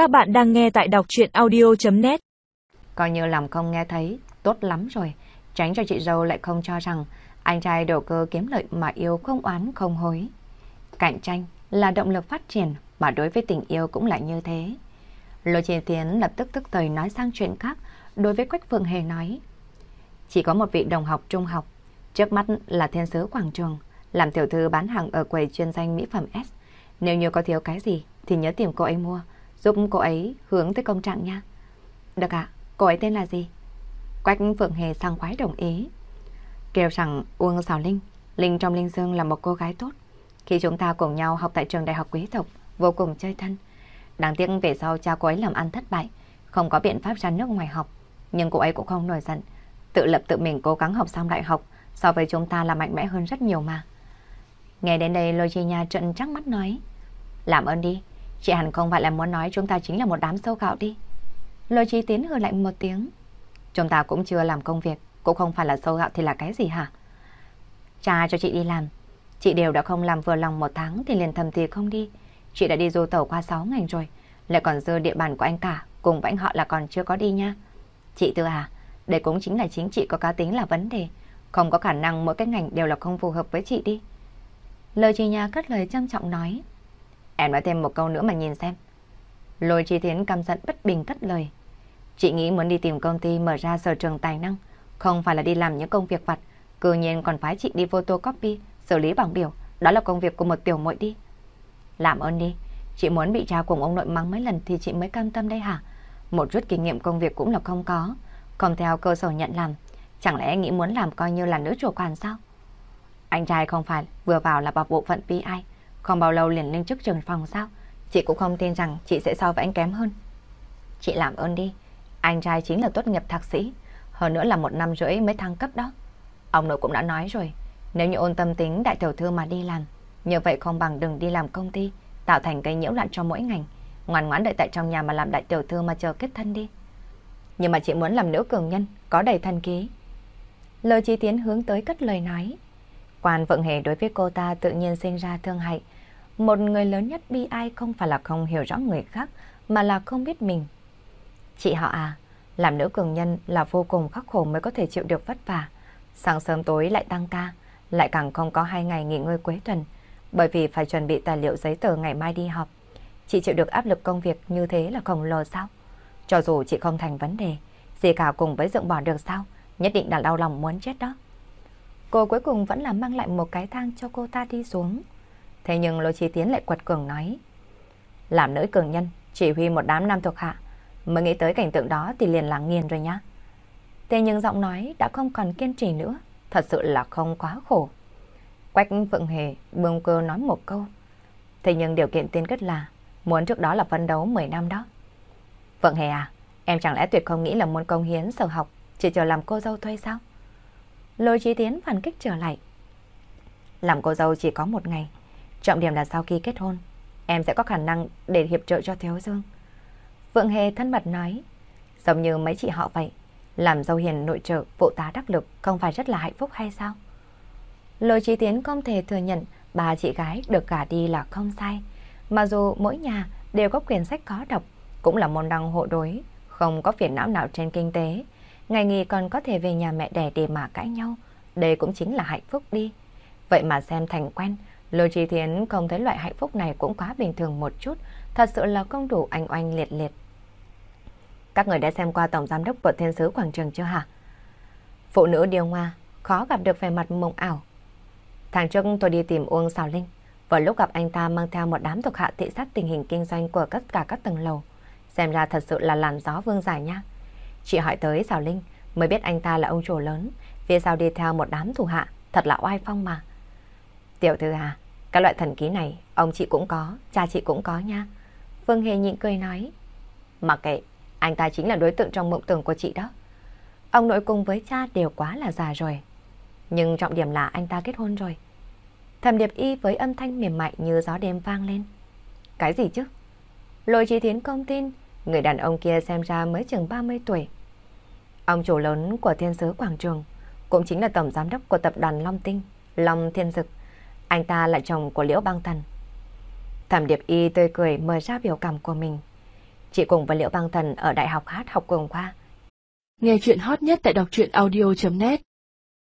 Các bạn đang nghe tại đọc chuyện audio.net Coi như làm không nghe thấy, tốt lắm rồi. Tránh cho chị dâu lại không cho rằng anh trai đầu cơ kiếm lợi mà yêu không oán không hối. Cạnh tranh là động lực phát triển mà đối với tình yêu cũng lại như thế. Lô Chi Tiến lập tức tức thời nói sang chuyện khác đối với Quách Phượng Hề nói. Chỉ có một vị đồng học trung học, trước mắt là thiên sứ Quảng Trường, làm tiểu thư bán hàng ở quầy chuyên danh mỹ phẩm S. Nếu như có thiếu cái gì thì nhớ tìm cô ấy mua, giúp cô ấy hướng tới công trạng nha. Được ạ, cô ấy tên là gì? Quách Phượng Hề sang khoái đồng ý. Kêu rằng Uông Sào Linh, Linh trong Linh Dương là một cô gái tốt. Khi chúng ta cùng nhau học tại trường đại học quý tộc, vô cùng chơi thân. Đáng tiếc về sau cha cô ấy làm ăn thất bại, không có biện pháp ra nước ngoài học. Nhưng cô ấy cũng không nổi giận, tự lập tự mình cố gắng học xong đại học, so với chúng ta là mạnh mẽ hơn rất nhiều mà. Nghe đến đây Lôi trợn trắng mắt nói, làm ơn đi, chị hẳn không phải là muốn nói chúng ta chính là một đám sâu gạo đi. Lôi trí Tiến hừ lạnh một tiếng, chúng ta cũng chưa làm công việc, cũng không phải là sâu gạo thì là cái gì hả? Cha cho chị đi làm, chị đều đã không làm vừa lòng một tháng thì liền thầm thì không đi. Chị đã đi du tàu qua 6 ngày rồi, lại còn dư địa bàn của anh cả, cùng với anh họ là còn chưa có đi nha. Chị Tư à, đây cũng chính là chính chị có cá tính là vấn đề, không có khả năng mỗi cái ngành đều là không phù hợp với chị đi. Lời chị nhà cất lời trân trọng nói. Em nói thêm một câu nữa mà nhìn xem. Lôi chi thiến căm giận bất bình cất lời. Chị nghĩ muốn đi tìm công ty mở ra sở trường tài năng, không phải là đi làm những công việc vặt, cư nhiên còn phái chị đi photocopy, xử lý bảng biểu, đó là công việc của một tiểu muội đi. Làm ơn đi, chị muốn bị cha cùng ông nội mắng mấy lần thì chị mới cam tâm đây hả? Một chút kinh nghiệm công việc cũng là không có, không theo cơ sở nhận làm, chẳng lẽ nghĩ muốn làm coi như là nữ chủ quản sao? Anh trai không phải vừa vào là vào bộ phận PI, không bao lâu liền lên chức trưởng phòng sao? Chị cũng không tin rằng chị sẽ so với anh kém hơn. Chị làm ơn đi, anh trai chính là tốt nghiệp thạc sĩ, hơn nữa là một năm rưỡi mới thăng cấp đó. Ông nội cũng đã nói rồi, nếu như ôn tâm tính đại tiểu thư mà đi làm, như vậy không bằng đừng đi làm công ty, tạo thành cây nhiễu loạn cho mỗi ngành. Ngoan ngoãn đợi tại trong nhà mà làm đại tiểu thư mà chờ kết thân đi. Nhưng mà chị muốn làm nữ cường nhân, có đầy thân ký. Lời chi tiến hướng tới cất lời nói. Quan Vượng Hề đối với cô ta tự nhiên sinh ra thương hại. Một người lớn nhất bi ai không phải là không hiểu rõ người khác, mà là không biết mình. Chị họ à, làm nữ cường nhân là vô cùng khắc khổ mới có thể chịu được vất vả. Sáng sớm tối lại tăng ca, lại càng không có hai ngày nghỉ ngơi cuối tuần, bởi vì phải chuẩn bị tài liệu giấy tờ ngày mai đi học. Chị chịu được áp lực công việc như thế là khổng lồ sao? Cho dù chị không thành vấn đề, gì cả cùng với dựng bỏ được sao, nhất định là đau lòng muốn chết đó. Cô cuối cùng vẫn là mang lại một cái thang cho cô ta đi xuống. Thế nhưng Lô Chi Tiến lại quật cường nói. Làm nữ cường nhân, chỉ huy một đám nam thuộc hạ, mới nghĩ tới cảnh tượng đó thì liền là nghiền rồi nhá. Thế nhưng giọng nói đã không còn kiên trì nữa, thật sự là không quá khổ. Quách Phượng Hề bương cơ nói một câu. Thế nhưng điều kiện tiên kết là muốn trước đó là phân đấu 10 năm đó. Phượng Hề à, em chẳng lẽ tuyệt không nghĩ là muốn công hiến sở học chỉ chờ làm cô dâu thuê sao? Lôi trí tiến phản kích trở lại. Làm cô dâu chỉ có một ngày. Trọng điểm là sau khi kết hôn, em sẽ có khả năng để hiệp trợ cho Thiếu Dương. Vượng Hề thân mật nói, giống như mấy chị họ vậy, làm dâu hiền nội trợ, phụ tá đắc lực không phải rất là hạnh phúc hay sao? Lôi trí tiến không thể thừa nhận bà chị gái được gả đi là không sai. Mà dù mỗi nhà đều có quyền sách có đọc, cũng là môn đăng hộ đối, không có phiền não nào trên kinh tế. Ngày nghỉ còn có thể về nhà mẹ đẻ để mà cãi nhau. Đây cũng chính là hạnh phúc đi. Vậy mà xem thành quen, Lôi chi Thiến không thấy loại hạnh phúc này cũng quá bình thường một chút, thật sự là không đủ anh oanh liệt liệt. Các người đã xem qua Tổng Giám đốc của Thiên Sứ Quảng Trường chưa hả? Phụ nữ điều hoa, khó gặp được vẻ mặt mộng ảo. Tháng trước tôi đi tìm Uông Sào Linh, vào lúc gặp anh ta mang theo một đám thuộc hạ thị sát tình hình kinh doanh của tất cả các tầng lầu. Xem ra thật sự là làn gió vương giải nha. Chị hỏi tới Sào Linh mới biết anh ta là ông chủ lớn, phía sau đi theo một đám thủ hạ, thật là oai phong mà. Tiểu thư à, các loại thần ký này, ông chị cũng có, cha chị cũng có nha. Phương Hề nhịn cười nói. Mặc kệ, anh ta chính là đối tượng trong mộng tưởng của chị đó. Ông nội cùng với cha đều quá là già rồi. Nhưng trọng điểm là anh ta kết hôn rồi. Thẩm điệp y với âm thanh mềm mại như gió đêm vang lên. Cái gì chứ? Lôi trí thiến công tin, người đàn ông kia xem ra mới chừng 30 tuổi. Ông chủ lớn của thiên sứ Quảng Trường, cũng chính là tổng giám đốc của tập đoàn Long Tinh, Long Thiên Dực. Anh ta là chồng của Liễu Bang Thần. Thẩm điệp y tươi cười mở ra biểu cảm của mình. chị cùng với Liễu Băng Thần ở đại học hát học cùng qua. Nghe chuyện hot nhất tại đọc truyện audio.net